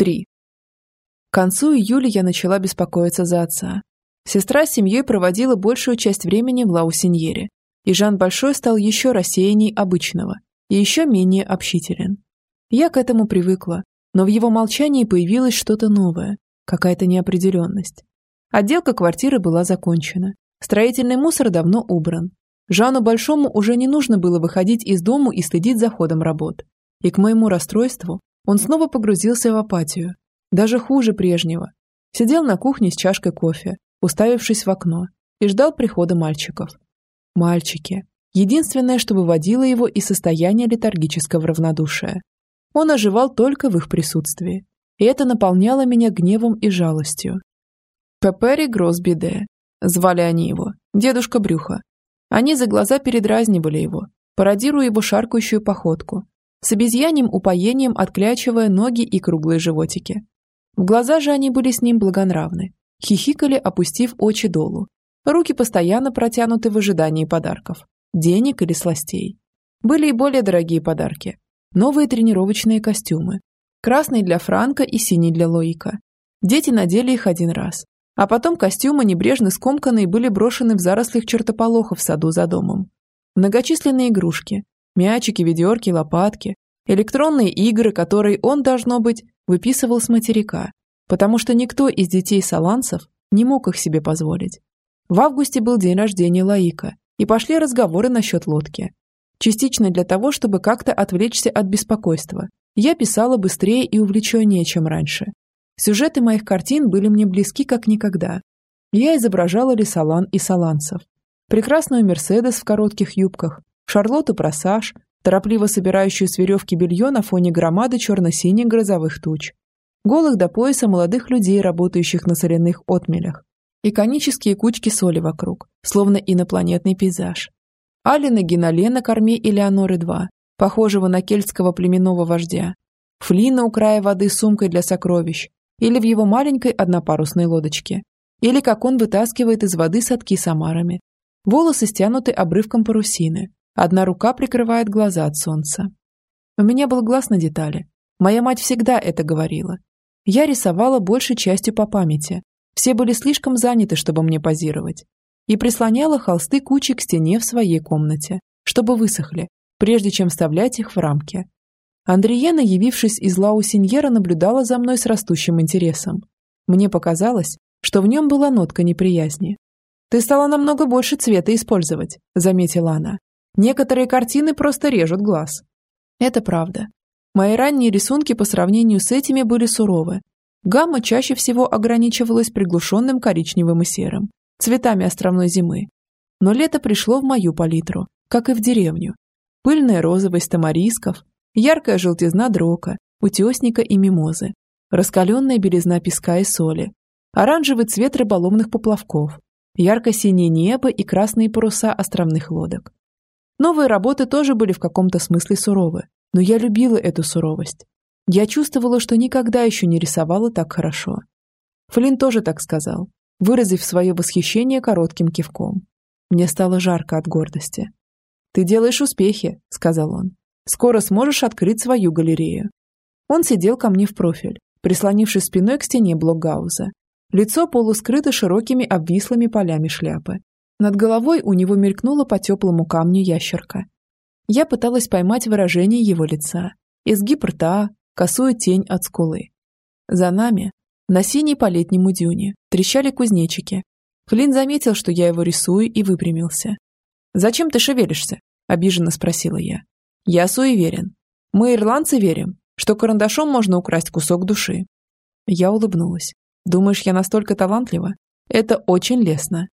3. К концу июля я начала беспокоиться за отца. Сестра с семьей проводила большую часть времени в Лаусиньере, и Жан Большой стал еще рассеянней обычного и еще менее общителен. Я к этому привыкла, но в его молчании появилось что-то новое, какая-то неопределенность. Отделка квартиры была закончена, строительный мусор давно убран. Жану Большому уже не нужно было выходить из дому и следить за ходом работ. И к моему расстройству он снова погрузился в апатию, даже хуже прежнего. Сидел на кухне с чашкой кофе, уставившись в окно, и ждал прихода мальчиков. Мальчики. Единственное, что выводило его из состояния летаргического равнодушия. Он оживал только в их присутствии, и это наполняло меня гневом и жалостью. Пепери Гросбиде. Звали они его. Дедушка Брюха. Они за глаза передразнивали его, пародируя его шаркающую походку, с обезьяньим упоением отклячивая ноги и круглые животики. В глаза же они были с ним благонравны, хихикали, опустив очи долу. Руки постоянно протянуты в ожидании подарков, денег или сластей. Были и более дорогие подарки. Новые тренировочные костюмы. Красный для Франка и синий для Лоика. Дети надели их один раз. А потом костюмы, небрежно скомканные, были брошены в зарослях чертополоха в саду за домом. Многочисленные игрушки. Мячики, ведерки, лопатки. Электронные игры, которые он, должно быть, выписывал с материка, потому что никто из детей саланцев не мог их себе позволить. В августе был день рождения Лаика, и пошли разговоры насчет лодки. Частично для того, чтобы как-то отвлечься от беспокойства. Я писала быстрее и увлеченнее, чем раньше. Сюжеты моих картин были мне близки как никогда. Я изображала Лисалан и Саланцев. Прекрасную Мерседес в коротких юбках, Шарлотту Просаж, торопливо собирающую с веревки белье на фоне громады черно-синих грозовых туч, голых до пояса молодых людей, работающих на соляных отмелях, и конические кучки соли вокруг, словно инопланетный пейзаж. Алина Генале на корме Элеоноры-2, похожего на кельтского племенного вождя, Флина у края воды с сумкой для сокровищ, или в его маленькой однопарусной лодочке, или как он вытаскивает из воды садки с омарами. Волосы стянуты обрывком парусины, Одна рука прикрывает глаза от солнца. У меня был глаз на детали. Моя мать всегда это говорила. Я рисовала большей частью по памяти. Все были слишком заняты, чтобы мне позировать. И прислоняла холсты кучей к стене в своей комнате, чтобы высохли, прежде чем вставлять их в рамки. Андриена, явившись из Лаусиньера, наблюдала за мной с растущим интересом. Мне показалось, что в нем была нотка неприязни. «Ты стала намного больше цвета использовать», — заметила она. Некоторые картины просто режут глаз. Это правда. Мои ранние рисунки по сравнению с этими были суровы. Гамма чаще всего ограничивалась приглушенным коричневым и серым, цветами островной зимы. Но лето пришло в мою палитру, как и в деревню. Пыльная розовость тамарисков, яркая желтизна дрока, утесника и мимозы, раскаленная белизна песка и соли, оранжевый цвет рыболовных поплавков, ярко-синее небо и красные паруса островных лодок. Новые работы тоже были в каком-то смысле суровы, но я любила эту суровость. Я чувствовала, что никогда еще не рисовала так хорошо. Флинн тоже так сказал, выразив свое восхищение коротким кивком. Мне стало жарко от гордости. «Ты делаешь успехи», — сказал он. «Скоро сможешь открыть свою галерею». Он сидел ко мне в профиль, прислонившись спиной к стене блокгауза. Лицо полускрыто широкими обвислыми полями шляпы. Над головой у него мелькнула по теплому камню ящерка. Я пыталась поймать выражение его лица. Изгиб рта, косую тень от скулы. За нами, на синей по-летнему дюне, трещали кузнечики. Флинн заметил, что я его рисую, и выпрямился. «Зачем ты шевелишься?» – обиженно спросила я. «Я суеверен. Мы, ирландцы, верим, что карандашом можно украсть кусок души». Я улыбнулась. «Думаешь, я настолько талантлива? Это очень лестно.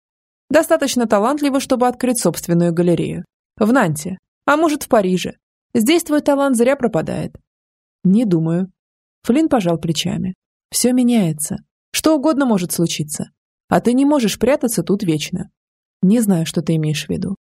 Достаточно талантливо, чтобы открыть собственную галерею. В Нанте. А может, в Париже. Здесь твой талант зря пропадает. Не думаю. Флинн пожал плечами. Все меняется. Что угодно может случиться. А ты не можешь прятаться тут вечно. Не знаю, что ты имеешь в виду.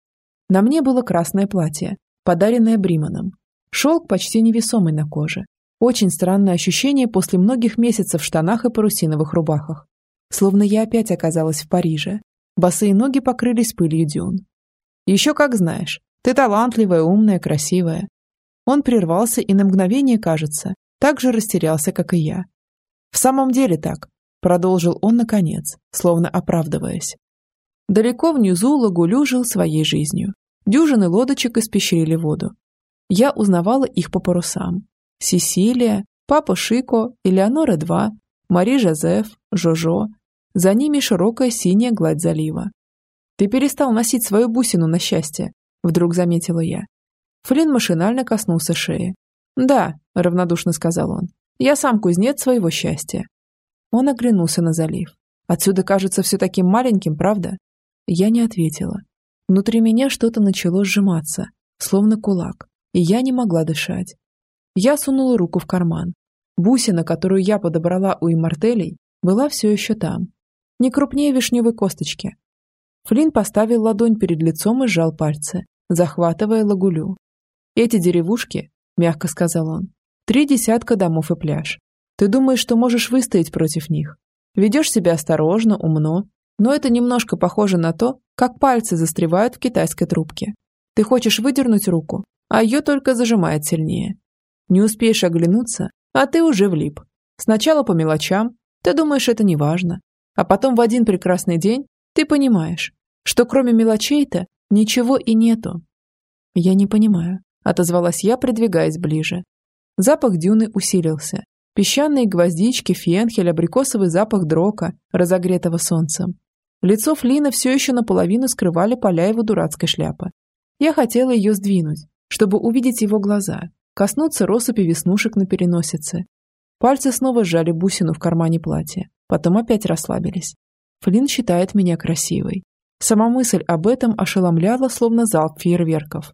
На мне было красное платье, подаренное Бриманом. Шелк почти невесомый на коже. Очень странное ощущение после многих месяцев в штанах и парусиновых рубахах. Словно я опять оказалась в Париже, Босые ноги покрылись пылью дюн. «Еще как знаешь. Ты талантливая, умная, красивая». Он прервался и на мгновение, кажется, так же растерялся, как и я. В самом деле так, продолжил он наконец, словно оправдываясь. Далеко внизу Лагулю жил своей жизнью. Дюжины лодочек испещрили воду. Я узнавала их по парусам. Сесилия, папа Шико, Элеонора-2, Мари Жозеф, Жожо. За ними широкая синяя гладь залива. «Ты перестал носить свою бусину на счастье», — вдруг заметила я. Флинн машинально коснулся шеи. «Да», — равнодушно сказал он, — «я сам кузнец своего счастья». Он оглянулся на залив. «Отсюда кажется все таким маленьким, правда?» Я не ответила. Внутри меня что-то начало сжиматься, словно кулак, и я не могла дышать. Я сунула руку в карман. Бусина, которую я подобрала у иммортелей, была все еще там. Не крупнее вишневой косточки. Флинн поставил ладонь перед лицом и сжал пальцы, захватывая лагулю. «Эти деревушки», — мягко сказал он, — «три десятка домов и пляж. Ты думаешь, что можешь выстоять против них? Ведешь себя осторожно, умно, но это немножко похоже на то, как пальцы застревают в китайской трубке. Ты хочешь выдернуть руку, а ее только зажимает сильнее. Не успеешь оглянуться, а ты уже влип. Сначала по мелочам, ты думаешь, это не важно, а потом в один прекрасный день ты понимаешь, что кроме мелочей-то ничего и нету. Я не понимаю, отозвалась я, придвигаясь ближе. Запах дюны усилился. Песчаные гвоздички, фенхель, абрикосовый запах дрока, разогретого солнцем. Лицо Флина все еще наполовину скрывали поля его дурацкой шляпы. Я хотела ее сдвинуть, чтобы увидеть его глаза, коснуться россыпи веснушек на переносице. Пальцы снова сжали бусину в кармане платья, потом опять расслабились. Флин считает меня красивой. Сама мысль об этом ошеломляла, словно залп фейерверков.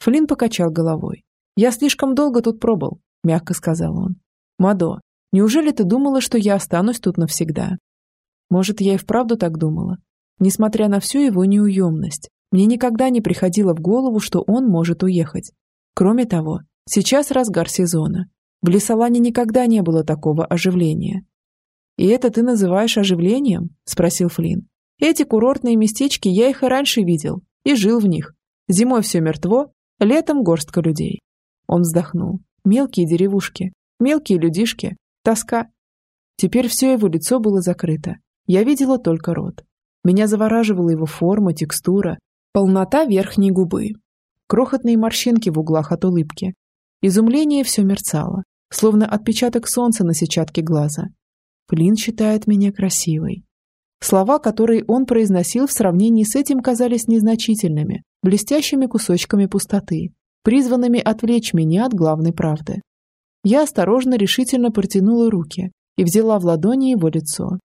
Флин покачал головой. «Я слишком долго тут пробыл», — мягко сказал он. «Мадо, неужели ты думала, что я останусь тут навсегда?» Может, я и вправду так думала. Несмотря на всю его неуемность, мне никогда не приходило в голову, что он может уехать. Кроме того, сейчас разгар сезона. В Лесолане никогда не было такого оживления. «И это ты называешь оживлением?» – спросил Флинн. «Эти курортные местечки я их и раньше видел, и жил в них. Зимой все мертво, летом горстка людей». Он вздохнул. Мелкие деревушки, мелкие людишки, тоска. Теперь все его лицо было закрыто, я видела только рот. Меня завораживала его форма, текстура, полнота верхней губы, крохотные морщинки в углах от улыбки. Изумление все мерцало, словно отпечаток солнца на сетчатке глаза. Флинн считает меня красивой. Слова, которые он произносил в сравнении с этим, казались незначительными, блестящими кусочками пустоты, призванными отвлечь меня от главной правды. Я осторожно, решительно протянула руки и взяла в ладони его лицо.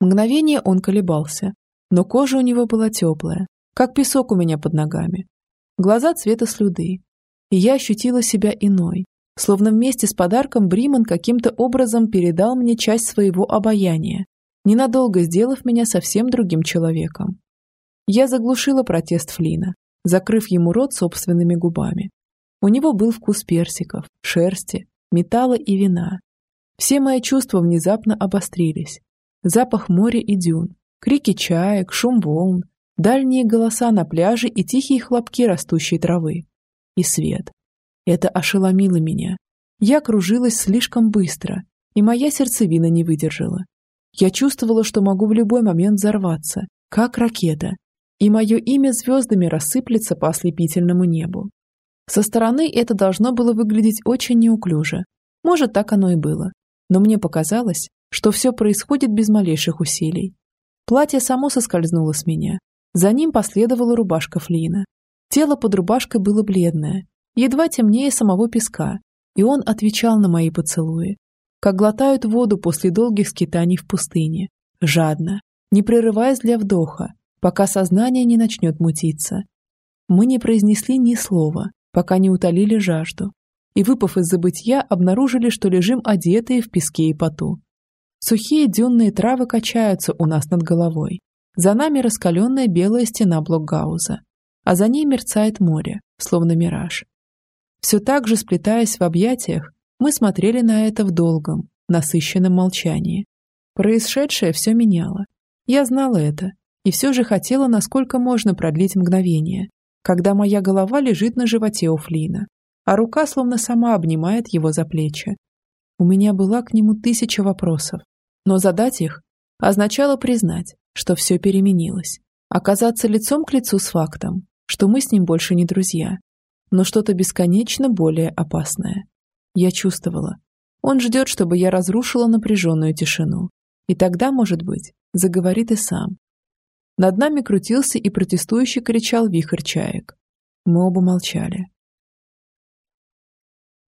Мгновение он колебался, но кожа у него была теплая, как песок у меня под ногами. Глаза цвета слюды. И я ощутила себя иной, словно вместе с подарком Бриман каким-то образом передал мне часть своего обаяния, ненадолго сделав меня совсем другим человеком. Я заглушила протест Флина, закрыв ему рот собственными губами. У него был вкус персиков, шерсти, металла и вина. Все мои чувства внезапно обострились, запах моря и дюн, крики чаек, шум волн, дальние голоса на пляже и тихие хлопки растущей травы. И свет. Это ошеломило меня. Я кружилась слишком быстро, и моя сердцевина не выдержала. Я чувствовала, что могу в любой момент взорваться, как ракета, и мое имя звездами рассыплется по ослепительному небу. Со стороны это должно было выглядеть очень неуклюже. Может, так оно и было. Но мне показалось, что все происходит без малейших усилий. Платье само соскользнуло с меня. За ним последовала рубашка Флина. Тело под рубашкой было бледное, едва темнее самого песка, и он отвечал на мои поцелуи, как глотают воду после долгих скитаний в пустыне, жадно, не прерываясь для вдоха, пока сознание не начнет мутиться. Мы не произнесли ни слова, пока не утолили жажду, и, выпав из забытья, обнаружили, что лежим одетые в песке и поту. Сухие дюнные травы качаются у нас над головой. За нами раскаленная белая стена блокгауза, а за ней мерцает море, словно мираж. Все так же, сплетаясь в объятиях, мы смотрели на это в долгом, насыщенном молчании. Происшедшее все меняло. Я знала это, и все же хотела, насколько можно продлить мгновение, когда моя голова лежит на животе у Флина, а рука словно сама обнимает его за плечи. У меня была к нему тысяча вопросов, но задать их означало признать, что все переменилось, оказаться лицом к лицу с фактом, что мы с ним больше не друзья, но что-то бесконечно более опасное. Я чувствовала. Он ждет, чтобы я разрушила напряженную тишину. И тогда, может быть, заговорит и сам. Над нами крутился и протестующий кричал вихрь чаек. Мы оба молчали.